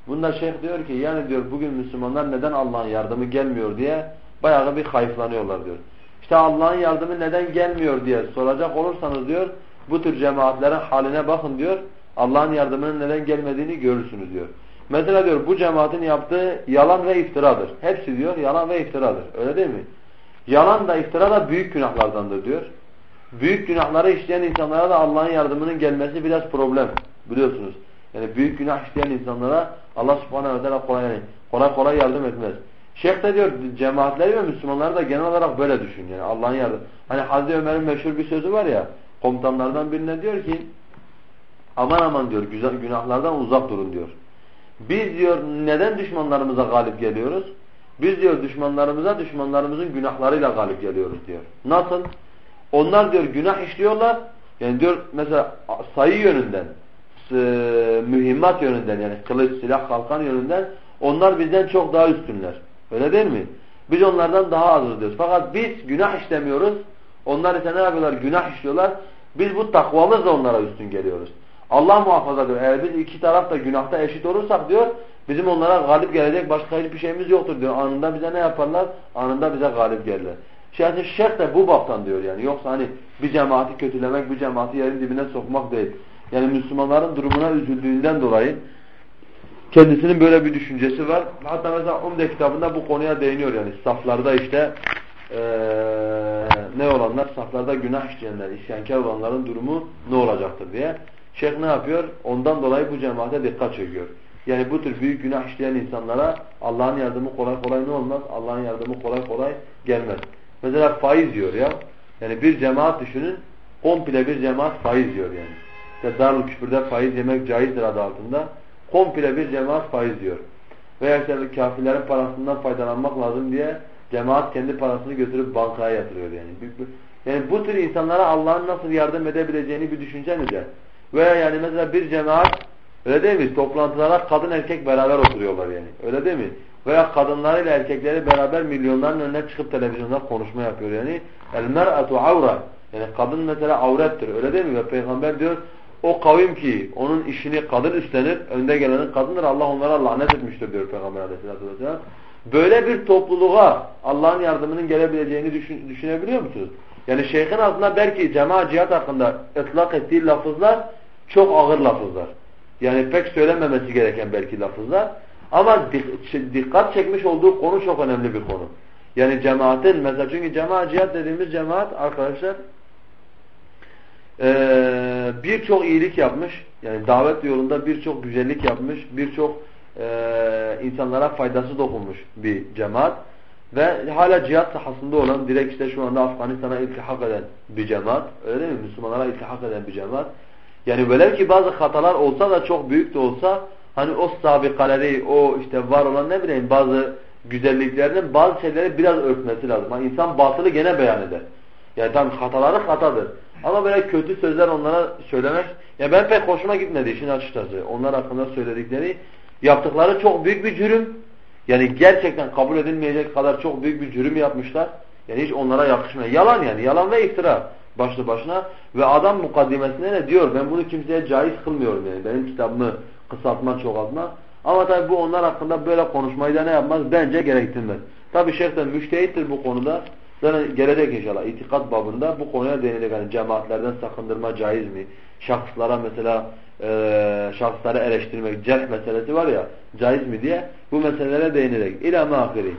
Bunda şeyh diyor ki yani diyor bugün Müslümanlar neden Allah'ın yardımı gelmiyor diye bayağı bir hayıflanıyorlar diyor. İşte Allah'ın yardımı neden gelmiyor diye soracak olursanız diyor bu tür cemaatlerin haline bakın diyor. Allah'ın yardımının neden gelmediğini görürsünüz diyor. Mesela diyor bu cemaatin yaptığı yalan ve iftiradır. Hepsi diyor yalan ve iftiradır. Öyle değil mi? Yalan da iftira da büyük günahlardandır diyor. Büyük günahları işleyen insanlara da Allah'ın yardımının gelmesi biraz problem biliyorsunuz. Yani büyük günah işleyen insanlara Allah subhanehu ve teala kolay, kolay kolay yardım etmez. Şeyh de diyor cemaatleri ve Müslümanları da genel olarak böyle düşün yani Allah'ın yardım. Hani Hazreti Ömer'in meşhur bir sözü var ya komutanlardan birine diyor ki aman aman diyor günahlardan uzak durun diyor. Biz diyor neden düşmanlarımıza galip geliyoruz? Biz diyor düşmanlarımıza düşmanlarımızın günahlarıyla galip geliyoruz diyor. Nasıl? Onlar diyor günah işliyorlar. Yani diyor mesela sayı yönünden, mühimmat yönünden yani kılıç, silah, kalkan yönünden onlar bizden çok daha üstünler. Öyle değil mi? Biz onlardan daha azız diyoruz. Fakat biz günah işlemiyoruz. Onlar ise ne yapıyorlar? Günah işliyorlar. Biz bu takvamızla onlara üstün geliyoruz. Allah muhafaza diyor. Eğer biz iki taraf da günahta eşit olursak diyor, bizim onlara galip gelecek başka hiçbir şeyimiz yoktur diyor. Anında bize ne yaparlar? Anında bize galip gelirler. Şahsen şeyh de bu baktan diyor yani. Yoksa hani bir cemaati kötülemek, bir cemaati yerin dibine sokmak değil. Yani Müslümanların durumuna üzüldüğünden dolayı kendisinin böyle bir düşüncesi var. Hatta mesela Umde kitabında bu konuya değiniyor yani. Saflarda işte ee, ne olanlar? Saflarda günah işleyenler, isyankar olanların durumu ne olacaktır diye. Şeyh ne yapıyor? Ondan dolayı bu cemaate dikkat çekiyor. Yani bu tür büyük günah işleyen insanlara Allah'ın yardımı kolay kolay ne olmaz? Allah'ın yardımı kolay kolay gelmez. Mesela faiz diyor ya. Yani bir cemaat düşünün. Komple bir cemaat faiz diyor yani. İşte Darül Küfür'de faiz yemek caizdir adı altında. Komple bir cemaat faiz diyor. Veya işte kafirlerin parasından faydalanmak lazım diye cemaat kendi parasını götürüp bankaya yatırıyor yani. Yani bu tür insanlara Allah'ın nasıl yardım edebileceğini bir düşünsenize. Veya yani mesela bir cemaat öyle değil mi? Toplantılara kadın erkek beraber oturuyorlar yani. Öyle değil mi? Veya kadınlarıyla erkekleri beraber milyonların önüne çıkıp televizyonda konuşma yapıyor yani. El mer'atu avra. Yani kadın mesela avrettir. Öyle değil mi? Ve peygamber diyor o kavim ki onun işini kadın üstlenir, önde gelenin kadındır. Allah onlara lanet etmiştir diyor Peygamber aleyhissalatü vesselam. Böyle bir topluluğa Allah'ın yardımının gelebileceğini düşün, düşünebiliyor musunuz? Yani şeyhin aslında belki cemaat cihat hakkında ıtlak ettiği lafızlar çok ağır lafızlar. Yani pek söylenmemesi gereken belki lafızlar. Ama dikkat çekmiş olduğu konu çok önemli bir konu. Yani cemaatin mesela çünkü cemaat cihat dediğimiz cemaat arkadaşlar birçok iyilik yapmış. Yani davet yolunda birçok güzellik yapmış. Birçok insanlara faydası dokunmuş bir cemaat ve hala cihat sahasında olan direkt işte şu anda Afganistan'a iltihak eden bir cemaat öyle değil mi? Müslümanlara iltihak eden bir cemaat. Yani velev ki bazı hatalar olsa da çok büyük de olsa hani o sabikaleri, o işte var olan ne bileyim bazı güzelliklerinin bazı şeyleri biraz örtmesi lazım. Yani insan batılı gene beyan eder. Yani tam hataları hatadır. Ama böyle kötü sözler onlara söylemek, ya ben pek hoşuma gitmedi işin açıkçası. Onlar hakkında söyledikleri, yaptıkları çok büyük bir cürüm. Yani gerçekten kabul edilmeyecek kadar çok büyük bir cürüm yapmışlar. Yani hiç onlara yakışmıyor. Yalan yani, yalan ve iftira başlı başına. Ve adam mukaddimesinde ne diyor? Ben bunu kimseye caiz kılmıyorum yani. Benim kitabımı kısaltma, çoğaltma. Ama tabi bu onlar hakkında böyle konuşmayı da ne yapmaz? Bence gerektirmez. Tabi şeyh de müştehittir bu konuda. Zaten gelecek inşallah itikat babında bu konuya değinecek. Yani cemaatlerden sakındırma caiz mi? Şahıslara mesela e, şahısları eleştirmek, cerh meselesi var ya caiz mi diye bu meselelere değinecek. İlâ mâhiri.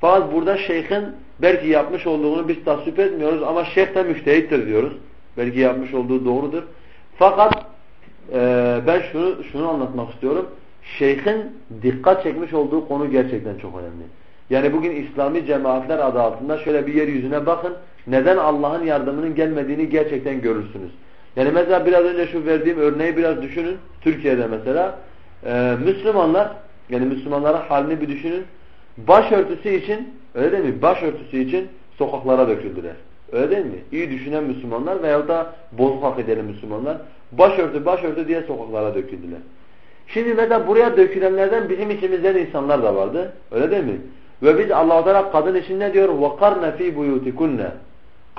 Fakat burada şeyhin belki yapmış olduğunu biz tasvip etmiyoruz ama şeyh de müştehittir diyoruz. Belki yapmış olduğu doğrudur. Fakat e, ben şunu şunu anlatmak istiyorum. Şeyhin dikkat çekmiş olduğu konu gerçekten çok önemli. Yani bugün İslami cemaatler adı altında şöyle bir yeryüzüne bakın. Neden Allah'ın yardımının gelmediğini gerçekten görürsünüz. Yani mesela biraz önce şu verdiğim örneği biraz düşünün. Türkiye'de mesela e, Müslümanlar yani Müslümanların halini bir düşünün. Başörtüsü için öyle değil mi? Başörtüsü için sokaklara döküldüler. Öyle değil mi? İyi düşünen Müslümanlar veyahut da bozuk hak edelim Müslümanlar başörtü başörtü diye sokaklara döküldüler. Şimdi mesela buraya dökülenlerden bizim içimizden insanlar da vardı. Öyle değil mi? Ve biz Allah-u Teala kadın için ne diyor? وَقَرْنَ ف۪ي بُيُوتِكُنَّ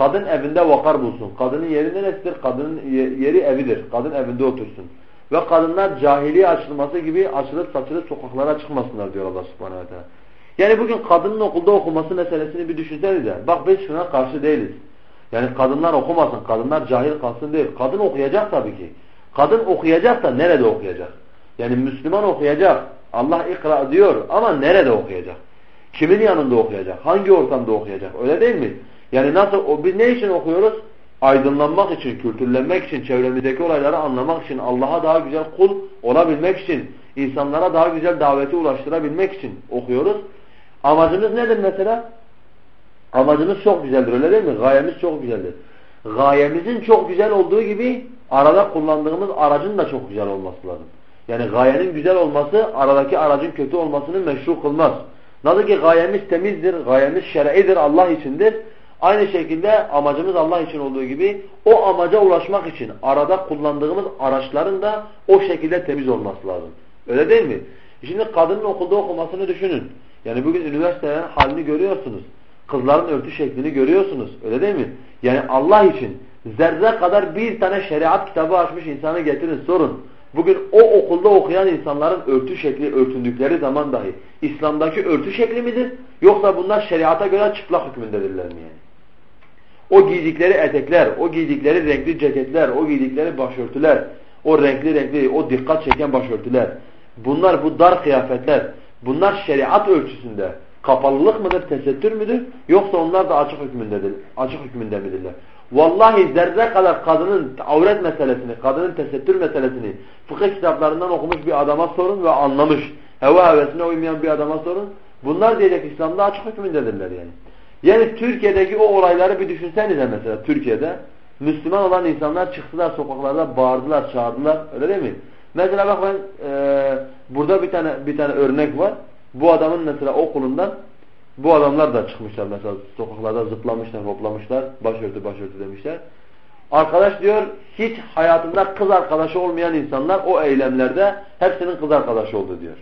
Kadın evinde vakar bulsun. Kadının yeri neresidir? Kadının yeri evidir. Kadın evinde otursun. Ve kadınlar cahiliye açılması gibi açılıp saçılıp sokaklara çıkmasınlar diyor Allah subhanahu wa ta'ala. Yani bugün kadının okulda okuması meselesini bir düşünsenize. Bak biz şuna karşı değiliz. Yani kadınlar okumasın, kadınlar cahil kalsın değil. Kadın okuyacak tabii ki. Kadın okuyacak da nerede okuyacak? Yani Müslüman okuyacak. Allah ikra diyor ama nerede okuyacak? Kimin yanında okuyacak? Hangi ortamda okuyacak? Öyle değil mi? Yani nasıl o biz ne için okuyoruz? Aydınlanmak için, kültürlenmek için, çevremizdeki olayları anlamak için, Allah'a daha güzel kul olabilmek için, insanlara daha güzel daveti ulaştırabilmek için okuyoruz. Amacımız nedir mesela? Amacımız çok güzeldir öyle değil mi? Gayemiz çok güzeldir. Gayemizin çok güzel olduğu gibi arada kullandığımız aracın da çok güzel olması lazım. Yani gayenin güzel olması aradaki aracın kötü olmasını meşru kılmaz. Nasıl ki gayemiz temizdir, gayemiz şer'idir, Allah içindir. Aynı şekilde amacımız Allah için olduğu gibi o amaca ulaşmak için arada kullandığımız araçların da o şekilde temiz olması lazım. Öyle değil mi? Şimdi kadının okulda okumasını düşünün. Yani bugün üniversitelerin halini görüyorsunuz. Kızların örtü şeklini görüyorsunuz. Öyle değil mi? Yani Allah için zerre kadar bir tane şeriat kitabı açmış insanı getirin sorun. Bugün o okulda okuyan insanların örtü şekli örtündükleri zaman dahi İslam'daki örtü şekli midir? Yoksa bunlar şeriata göre çıplak hükmündedirler mi yani? O giydikleri etekler, o giydikleri renkli ceketler, o giydikleri başörtüler, o renkli renkli, o dikkat çeken başörtüler. Bunlar bu dar kıyafetler, bunlar şeriat ölçüsünde kapalılık mıdır, tesettür müdür? Yoksa onlar da açık hükmündedir, açık hükmünde midirler? Vallahi zerre kadar kadının avret meselesini, kadının tesettür meselesini fıkıh kitaplarından okumuş bir adama sorun ve anlamış. Heva hevesine uymayan bir adama sorun. Bunlar diyecek İslam'da açık hükmündedirler yani. Yani Türkiye'deki o olayları bir düşünsenize mesela Türkiye'de. Müslüman olan insanlar çıktılar sokaklarda bağırdılar, çağırdılar. Öyle değil mi? Mesela bak ben e, burada bir tane bir tane örnek var. Bu adamın mesela okulundan bu adamlar da çıkmışlar mesela sokaklarda zıplamışlar, hoplamışlar. Başörtü başörtü demişler. Arkadaş diyor hiç hayatında kız arkadaşı olmayan insanlar o eylemlerde hepsinin kız arkadaşı oldu diyor.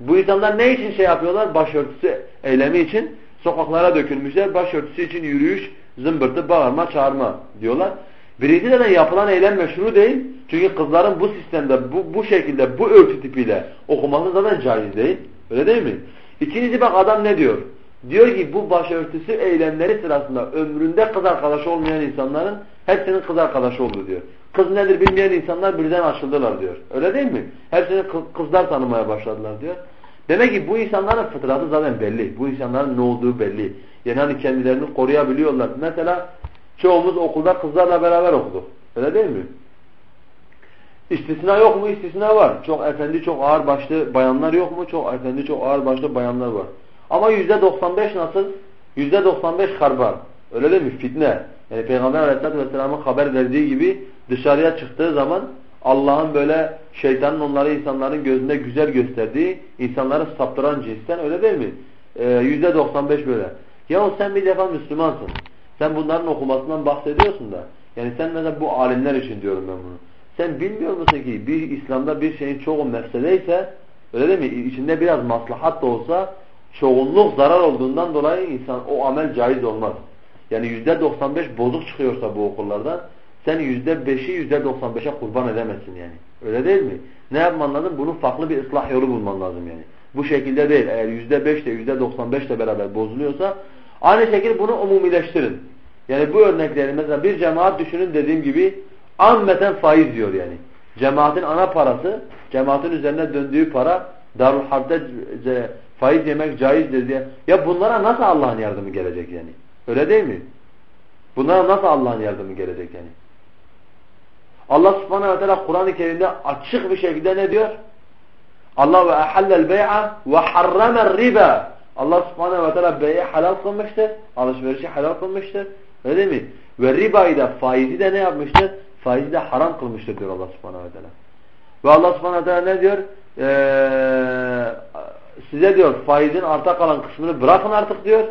Bu insanlar ne için şey yapıyorlar? Başörtüsü eylemi için sokaklara dökülmüşler. Başörtüsü için yürüyüş, zımbırtı, bağırma, çağırma diyorlar. Birinci neden yapılan eylem meşru değil. Çünkü kızların bu sistemde, bu, bu şekilde, bu örtü tipiyle okuması zaten caiz değil. Öyle değil mi? İkincisi bak adam ne diyor? Diyor ki bu başörtüsü eylemleri sırasında ömründe kız arkadaşı olmayan insanların hepsinin kız arkadaşı oldu diyor. Kız nedir bilmeyen insanlar birden açıldılar diyor. Öyle değil mi? Hepsini kızlar tanımaya başladılar diyor. Demek ki bu insanların fıtratı zaten belli. Bu insanların ne olduğu belli. Yani hani kendilerini koruyabiliyorlar. Mesela çoğumuz okulda kızlarla beraber okuduk. Öyle değil mi? İstisna yok mu? İstisna var. Çok efendi, çok ağır başlı bayanlar yok mu? Çok efendi, çok ağır başlı bayanlar var. Ama yüzde 95 nasıl? Yüzde 95 harbar. Öyle değil mi? Fitne. Yani Peygamber Aleyhisselatü Vesselam'ın haber verdiği gibi dışarıya çıktığı zaman Allah'ın böyle şeytanın onları insanların gözünde güzel gösterdiği, insanları saptıran cinsten öyle değil mi? Ee, yüzde ee, 95 böyle. Ya sen bir defa Müslümansın. Sen bunların okumasından bahsediyorsun da. Yani sen mesela bu alimler için diyorum ben bunu. Sen bilmiyor musun ki bir İslam'da bir şeyin çoğu ise öyle değil mi? İçinde biraz maslahat da olsa çoğunluk zarar olduğundan dolayı insan o amel caiz olmaz. Yani yüzde 95 bozuk çıkıyorsa bu okullardan sen yüzde beşi yüzde 95'e kurban edemezsin yani. Öyle değil mi? Ne yapman lazım? Bunun farklı bir ıslah yolu bulman lazım yani. Bu şekilde değil. Eğer yüzde beş ile yüzde 95 ile beraber bozuluyorsa aynı şekilde bunu umumileştirin. Yani bu örnekleri mesela bir cemaat düşünün dediğim gibi ammeten faiz diyor yani. Cemaatin ana parası, cemaatin üzerine döndüğü para Darul Harp'te faiz yemek caizdir diye. Ya bunlara nasıl Allah'ın yardımı gelecek yani? Öyle değil mi? Bunlara nasıl Allah'ın yardımı gelecek yani? Allah subhanehu ve teala Kur'an-ı Kerim'de açık bir şekilde ne diyor? Allah ve ahallel bey'a ve harramer riba. Allah subhanehu ve teala bey'i halal kılmıştır. Alışverişi halal kılmıştır. Öyle mi? Ve ribayı da faizi de ne yapmıştır? Faizi de haram kılmıştır diyor Allah subhanehu ve teala. Ve Allah subhanehu ve teala ne diyor? Ee, size diyor faizin arta kalan kısmını bırakın artık diyor.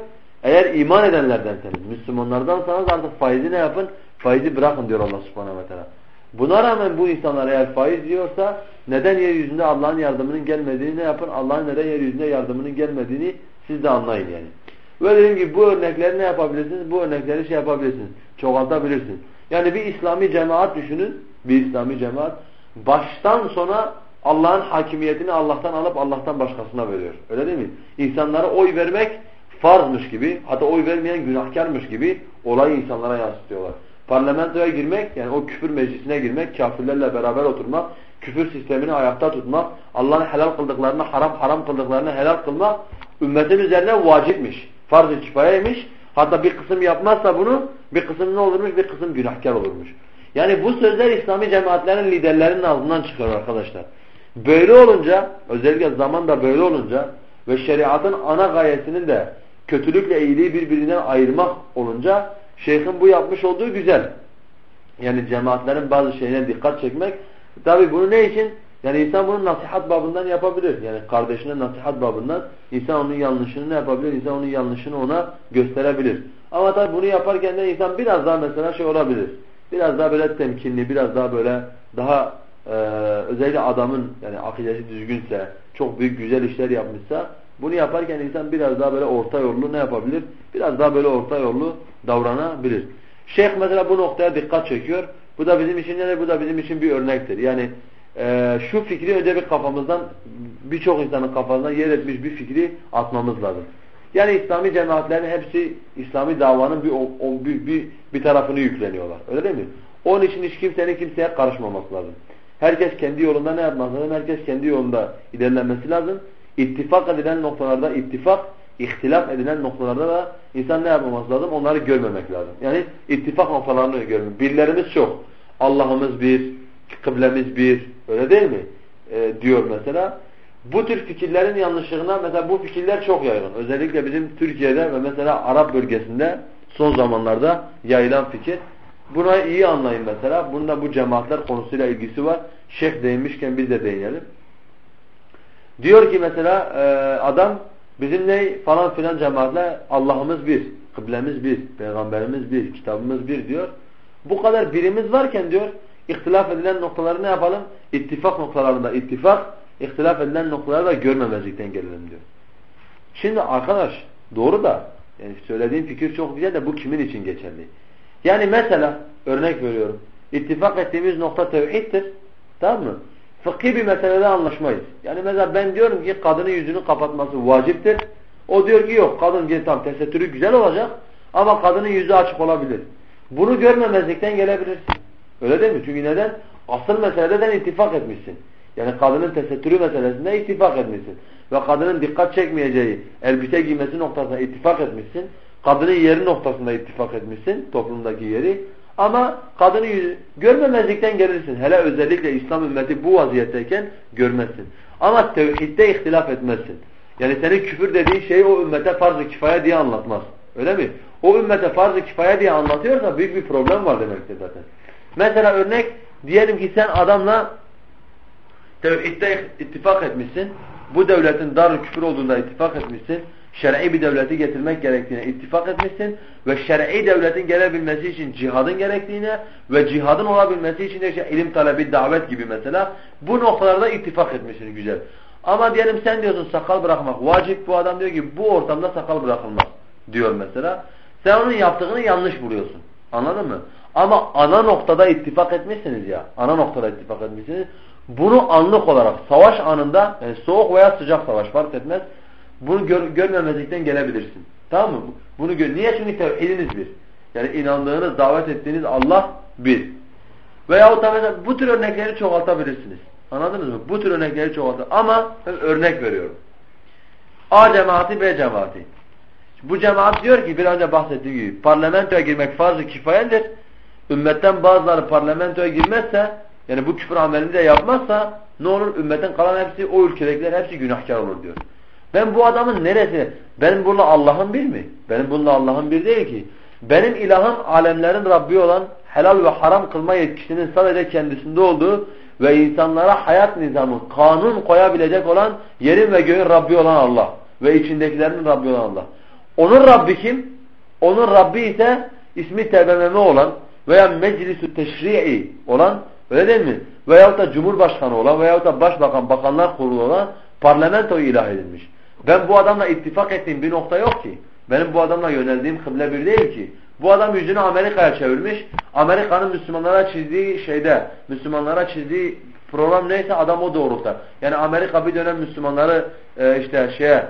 Eğer iman edenlerdenseniz, Müslümanlardansanız artık faizi ne yapın? Faizi bırakın diyor Allah subhanehu ve teala. Buna rağmen bu insanlar eğer faiz diyorsa neden yeryüzünde Allah'ın yardımının gelmediğini ne yapın? Allah'ın neden yeryüzünde yardımının gelmediğini siz de anlayın yani. Ve dediğim gibi bu örnekleri ne yapabilirsiniz? Bu örnekleri şey yapabilirsiniz. Çoğaltabilirsiniz. Yani bir İslami cemaat düşünün. Bir İslami cemaat. Baştan sona Allah'ın hakimiyetini Allah'tan alıp Allah'tan başkasına veriyor. Öyle değil mi? İnsanlara oy vermek farzmış gibi, hatta oy vermeyen günahkarmış gibi olayı insanlara yansıtıyorlar. Parlamentoya girmek, yani o küfür meclisine girmek, kafirlerle beraber oturmak, küfür sistemini ayakta tutmak, Allah'ın helal kıldıklarını haram haram kıldıklarını helal kılmak ümmetin üzerine vacipmiş. Farz-ı kifayeymiş. Hatta bir kısım yapmazsa bunu bir kısım ne olurmuş? Bir kısım günahkar olurmuş. Yani bu sözler İslami cemaatlerin liderlerinin ağzından çıkıyor arkadaşlar. Böyle olunca özellikle zaman da böyle olunca ve şeriatın ana gayesinin de kötülükle iyiliği birbirinden ayırmak olunca şeyhin bu yapmış olduğu güzel. Yani cemaatlerin bazı şeyine dikkat çekmek. Tabi bunu ne için? Yani insan bunu nasihat babından yapabilir. Yani kardeşine nasihat babından insan onun yanlışını ne yapabilir? İnsan onun yanlışını ona gösterebilir. Ama tabi bunu yaparken de insan biraz daha mesela şey olabilir. Biraz daha böyle temkinli, biraz daha böyle daha e, özellikle adamın yani akidesi düzgünse, çok büyük güzel işler yapmışsa bunu yaparken insan biraz daha böyle orta yollu ne yapabilir? Biraz daha böyle orta yollu davranabilir. Şeyh mesela bu noktaya dikkat çekiyor. Bu da bizim için nedir? Bu da bizim için bir örnektir. Yani e, şu fikri önce bir kafamızdan birçok insanın kafasından yer etmiş bir fikri atmamız lazım. Yani İslami cemaatlerin hepsi İslami davanın bir, o, bir, bir, bir tarafını yükleniyorlar. Öyle değil mi? Onun için hiç kimsenin kimseye karışmaması lazım. Herkes kendi yolunda ne yapması lazım? Herkes kendi yolunda ilerlemesi lazım. İttifak edilen noktalarda ittifak, ihtilaf edilen noktalarda da insan ne yapmaması lazım? Onları görmemek lazım. Yani ittifak noktalarını görmek. Birlerimiz çok. Allah'ımız bir, kıblemiz bir. Öyle değil mi? E, diyor mesela. Bu tür fikirlerin yanlışlığına mesela bu fikirler çok yaygın. Özellikle bizim Türkiye'de ve mesela Arap bölgesinde son zamanlarda yayılan fikir. Buna iyi anlayın mesela. Bunda bu cemaatler konusuyla ilgisi var. Şeyh değinmişken biz de değinelim. Diyor ki mesela e, adam bizim ne falan filan cemaatle Allah'ımız bir, kıblemiz bir, peygamberimiz bir, kitabımız bir diyor. Bu kadar birimiz varken diyor ihtilaf edilen noktaları ne yapalım? İttifak noktalarında ittifak, ihtilaf edilen noktaları da görmemezlikten gelelim diyor. Şimdi arkadaş doğru da yani söylediğin fikir çok güzel de bu kimin için geçerli? Yani mesela örnek veriyorum. İttifak ettiğimiz nokta tevhiddir. Tamam mı? Fıkhi bir meselede anlaşmayız. Yani mesela ben diyorum ki kadının yüzünü kapatması vaciptir. O diyor ki yok kadın tam tesettürü güzel olacak ama kadının yüzü açık olabilir. Bunu görmemezlikten gelebilirsin. Öyle değil mi? Çünkü neden? Asıl meseleden ittifak etmişsin. Yani kadının tesettürü meselesinde ittifak etmişsin. Ve kadının dikkat çekmeyeceği elbise giymesi noktasında ittifak etmişsin. Kadının yeri noktasında ittifak etmişsin. Toplumdaki yeri. Ama kadını yüz, görmemezlikten gelirsin. Hele özellikle İslam ümmeti bu vaziyetteyken görmezsin. Ama tevhidde ihtilaf etmezsin. Yani senin küfür dediğin şeyi o ümmete farz-ı kifaya diye anlatmaz. Öyle mi? O ümmete farz-ı kifaya diye anlatıyorsa büyük bir problem var demektir zaten. Mesela örnek diyelim ki sen adamla tevhidde ittifak etmişsin. Bu devletin dar küfür olduğunda ittifak etmişsin. Şer'i bir devleti getirmek gerektiğine ittifak etmişsin ve şer'i devletin gelebilmesi için cihadın gerektiğine ve cihadın olabilmesi için de işte ilim talebi, davet gibi mesela bu noktalarda ittifak etmişsin güzel. Ama diyelim sen diyorsun sakal bırakmak vacip bu adam diyor ki bu ortamda sakal bırakılmaz diyor mesela. Sen onun yaptığını yanlış buluyorsun. Anladın mı? Ama ana noktada ittifak etmişsiniz ya. Ana noktada ittifak etmişsiniz. Bunu anlık olarak savaş anında yani soğuk veya sıcak savaş fark etmez. Bunu gör, görmemezlikten gelebilirsin. Tamam mı? Bunu gör. Niye? Çünkü tevhidiniz bir. Yani inandığınız, davet ettiğiniz Allah bir. Veyahut da mesela bu tür örnekleri çoğaltabilirsiniz. Anladınız mı? Bu tür örnekleri çoğaltır. Ama ben örnek veriyorum. A cemaati, B cemaati. Bu cemaat diyor ki bir önce bahsettiğim gibi parlamentoya girmek farz-ı kifayedir. Ümmetten bazıları parlamentoya girmezse yani bu küfür amelini de yapmazsa ne olur? Ümmetten kalan hepsi o ülkedekiler hepsi günahkar olur diyor. Ben bu adamın neresi? Benim bununla Allah'ım bir mi? Benim bununla Allah'ım bir değil ki. Benim ilahım alemlerin Rabbi olan helal ve haram kılma yetkisinin sadece kendisinde olduğu ve insanlara hayat nizamı, kanun koyabilecek olan yerin ve göğün Rabbi olan Allah ve içindekilerin Rabbi olan Allah. Onun Rabbi kim? Onun Rabbi ise ismi TBMM olan veya meclis teşri'i olan öyle değil mi? Veyahut da cumhurbaşkanı olan veyahut da başbakan, bakanlar kurulu olan parlamento ilah edilmiş. Ben bu adamla ittifak ettiğim bir nokta yok ki. Benim bu adamla yöneldiğim kıble bir değil ki. Bu adam yüzünü Amerika'ya çevirmiş. Amerika'nın Müslümanlara çizdiği şeyde, Müslümanlara çizdiği program neyse adam o doğrultuda. Yani Amerika bir dönem Müslümanları e, işte şeye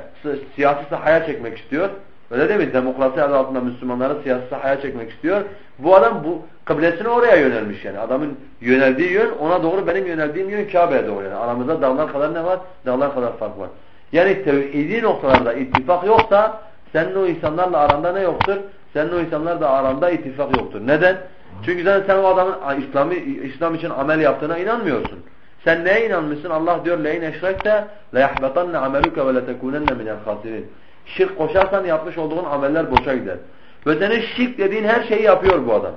siyasi sahaya çekmek istiyor. Öyle değil mi? Demokrasi adı altında Müslümanları siyasi sahaya çekmek istiyor. Bu adam bu kıblesine oraya yönelmiş yani. Adamın yöneldiği yön ona doğru benim yöneldiğim yön Kabe'ye doğru yani. Aramızda dağlar kadar ne var? Dağlar kadar fark var. Yani tevhidi noktalarda ittifak yoksa senin o insanlarla aranda ne yoktur? Senin o insanlarla aranda ittifak yoktur. Neden? Çünkü sen, sen o adamın İslam'ı İslam için amel yaptığına inanmıyorsun. Sen neye inanmışsın? Allah diyor لَاِنْ اَشْرَكْتَ لَيَحْبَطَنَّ عَمَلُكَ وَلَتَكُونَنَّ مِنَ الْخَاسِرِينَ Şirk koşarsan yapmış olduğun ameller boşa gider. Ve senin şirk dediğin her şeyi yapıyor bu adam.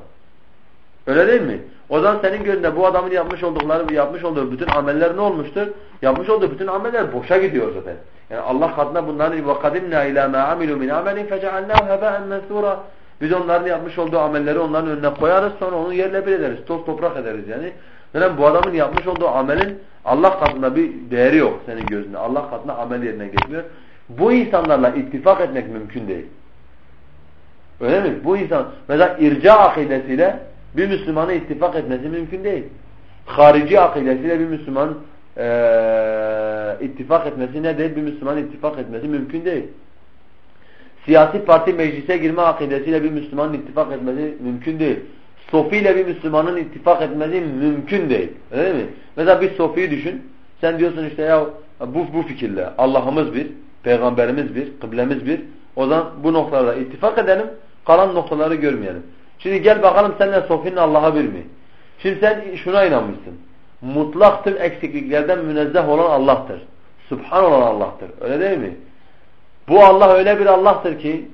Öyle değil mi? O zaman senin gözünde bu adamın yapmış oldukları, yapmış olduğu bütün ameller ne olmuştur? Yapmış olduğu bütün ameller boşa gidiyor zaten. Yani Allah katına bunların وَقَدِمْنَا اِلَى مَا عَمِلُوا مِنْ عَمَلٍ فَجَعَلْنَاهُ هَبَاءً مَنْثُورًا Biz onların yapmış olduğu amelleri onların önüne koyarız sonra onu yerle bir ederiz. Toz toprak ederiz yani. Yani bu adamın yapmış olduğu amelin Allah katında bir değeri yok senin gözünde. Allah katında amel yerine geçmiyor. Bu insanlarla ittifak etmek mümkün değil. Öyle mi? Bu insan mesela irca akidesiyle bir Müslümanı ittifak etmesi mümkün değil. Harici akidesiyle bir Müslüman e, ittifak etmesi ne değil? Bir Müslüman ittifak etmesi mümkün değil. Siyasi parti meclise girme akidesiyle bir Müslümanın ittifak etmesi mümkün değil. Sofi ile bir Müslümanın ittifak etmesi mümkün değil. Öyle mi? Mesela bir Sofi'yi düşün. Sen diyorsun işte ya bu, bu fikirle Allah'ımız bir, Peygamberimiz bir, kıblemiz bir. O zaman bu noktalarda ittifak edelim, kalan noktaları görmeyelim. Şimdi gel bakalım seninle Sofi'nin Allah'a bir mi? Şimdi sen şuna inanmışsın. Mutlak tüm eksikliklerden münezzeh olan Allah'tır. Subhan olan Allah'tır. Öyle değil mi? Bu Allah öyle bir Allah'tır ki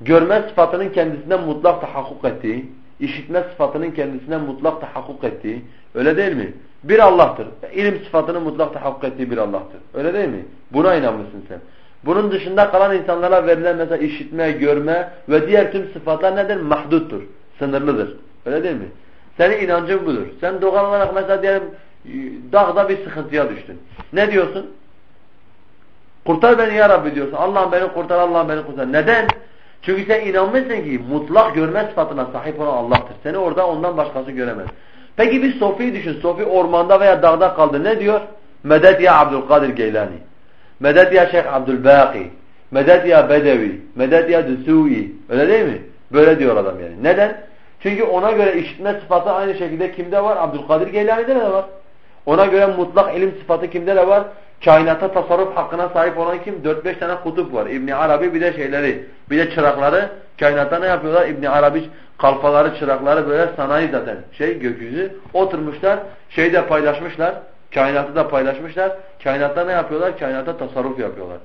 görme sıfatının kendisinden mutlak tahakkuk ettiği, işitme sıfatının kendisinden mutlak tahakkuk ettiği, öyle değil mi? Bir Allah'tır. İlim sıfatının mutlak tahakkuk ettiği bir Allah'tır. Öyle değil mi? Buna inanmışsın sen. Bunun dışında kalan insanlara verilen mesela işitme, görme ve diğer tüm sıfatlar nedir? Mahduttur. Sınırlıdır. Öyle değil mi? Senin inancın budur. Sen doğal olarak mesela diyelim dağda bir sıkıntıya düştün. Ne diyorsun? Kurtar beni ya Rabbi diyorsun. Allah'ım beni kurtar, Allah'ım beni kurtar. Neden? Çünkü sen inanmışsın ki mutlak görme sıfatına sahip olan Allah'tır. Seni orada ondan başkası göremez. Peki bir Sofi'yi düşün. Sofi ormanda veya dağda kaldı. Ne diyor? Medet ya Abdülkadir Geylani. Medet ya Şeyh Abdülbaki. Medet ya Bedevi. Medet ya Düsui. Öyle değil mi? Böyle diyor adam yani. Neden? Çünkü ona göre işitme sıfatı aynı şekilde kimde var? Abdülkadir Geylani'de de var. Ona göre mutlak ilim sıfatı kimde de var? kainata tasarruf hakkına sahip olan kim? 4-5 tane kutup var. İbn Arabi bir de şeyleri, bir de çırakları kainatta ne yapıyorlar? İbn Arabi kalfaları, çırakları böyle sanayi zaten şey gökyüzü oturmuşlar, şeyde paylaşmışlar. Kainatı da paylaşmışlar. Kainatta ne yapıyorlar? Kainatta tasarruf yapıyorlar.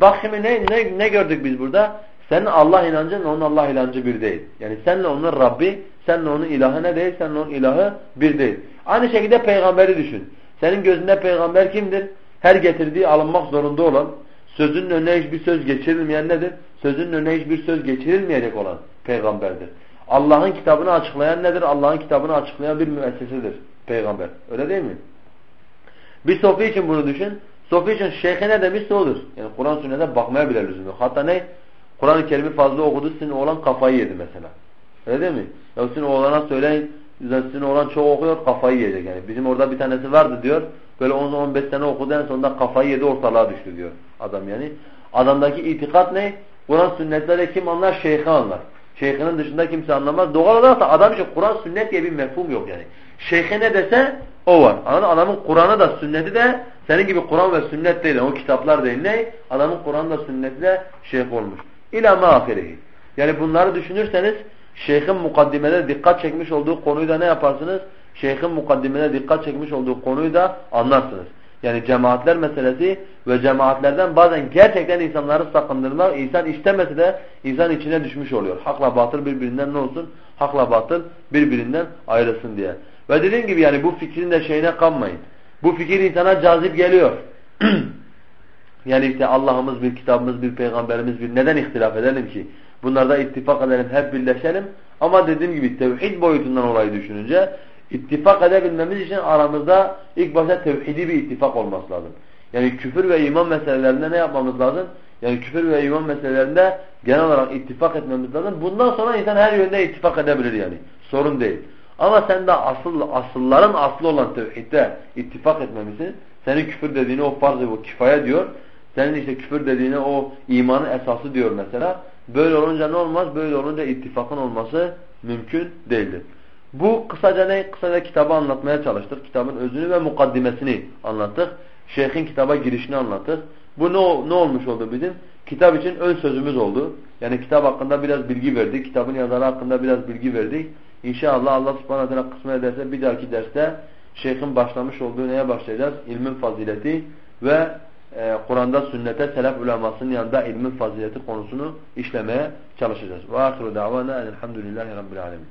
Bak şimdi ne, ne, ne gördük biz burada? Senin Allah inancın onun Allah inancı bir değil. Yani senle onun Rabbi, senle onun ilahı ne değil? Senle onun ilahı bir değil. Aynı şekilde peygamberi düşün. Senin gözünde peygamber kimdir? Her getirdiği alınmak zorunda olan, sözünün önüne hiçbir söz geçirilmeyen nedir? Sözünün önüne hiçbir söz geçirilmeyecek olan peygamberdir. Allah'ın kitabını açıklayan nedir? Allah'ın kitabını açıklayan bir müessesedir peygamber. Öyle değil mi? Bir sofi için bunu düşün. Sofi için şeyhe ne demişse olur. Yani Kur'an sünnete bakmaya bile lüzum yok. Hatta ne? Kur'an-ı Kerim'i fazla okudu sizin oğlan kafayı yedi mesela. Öyle değil mi? Ya sizin oğlana söyleyin sizin oğlan çok okuyor kafayı yiyecek yani. Bizim orada bir tanesi vardı diyor. Böyle 10-15 sene okudu en sonunda kafayı yedi ortalığa düştü diyor adam yani. Adamdaki itikat ne? Kur'an sünnetlerde kim anlar? Şeyhi anlar. Şeyhinin dışında kimse anlamaz. Doğal olarak da adam için Kur'an sünnet diye bir mefhum yok yani. Şeyhe ne dese o var. Anladın? Adamın Kur'an'ı da sünneti de senin gibi Kur'an ve sünnet değil. O kitaplar değil. Ne? Adamın Kur'an da sünneti de şeyh olmuş. İlâ mâ Yani bunları düşünürseniz şeyhin mukaddimede dikkat çekmiş olduğu konuyu da ne yaparsınız? Şeyhin mukaddimede dikkat çekmiş olduğu konuyu da anlarsınız. Yani cemaatler meselesi ve cemaatlerden bazen gerçekten insanları sakındırmak, insan istemese de insan içine düşmüş oluyor. Hakla batıl birbirinden ne olsun? Hakla batıl birbirinden ayrılsın diye. Ve dediğim gibi yani bu fikrin de şeyine kanmayın. Bu fikir insana cazip geliyor. yani işte Allah'ımız bir, kitabımız bir, peygamberimiz bir. Neden ihtilaf edelim ki? Bunlarda ittifak edelim, hep birleşelim. Ama dediğim gibi tevhid boyutundan olayı düşününce ittifak edebilmemiz için aramızda ilk başta tevhidi bir ittifak olması lazım. Yani küfür ve iman meselelerinde ne yapmamız lazım? Yani küfür ve iman meselelerinde genel olarak ittifak etmemiz lazım. Bundan sonra insan her yönde ittifak edebilir yani. Sorun değil. Ama sen de asıl, asılların aslı olan tevhidde ittifak etmemişsin. Senin küfür dediğini o farz-ı kifaya diyor. Senin işte küfür dediğine o imanın esası diyor mesela. Böyle olunca ne olmaz? Böyle olunca ittifakın olması mümkün değildir. Bu kısaca ne? Kısaca kitabı anlatmaya çalıştık. Kitabın özünü ve mukaddimesini anlattık. Şeyhin kitaba girişini anlattık. Bu ne, ne olmuş oldu bizim? Kitap için ön sözümüz oldu. Yani kitap hakkında biraz bilgi verdik. Kitabın yazarı hakkında biraz bilgi verdik. İnşallah Allah subhanahu teala kısmet ederse bir dahaki derste şeyhin başlamış olduğu neye başlayacağız? İlmin fazileti ve e, Kur'an'da sünnete selef ulemasının yanında ilmin fazileti konusunu işlemeye çalışacağız. Ve ahiru davana elhamdülillahi rabbil alemin.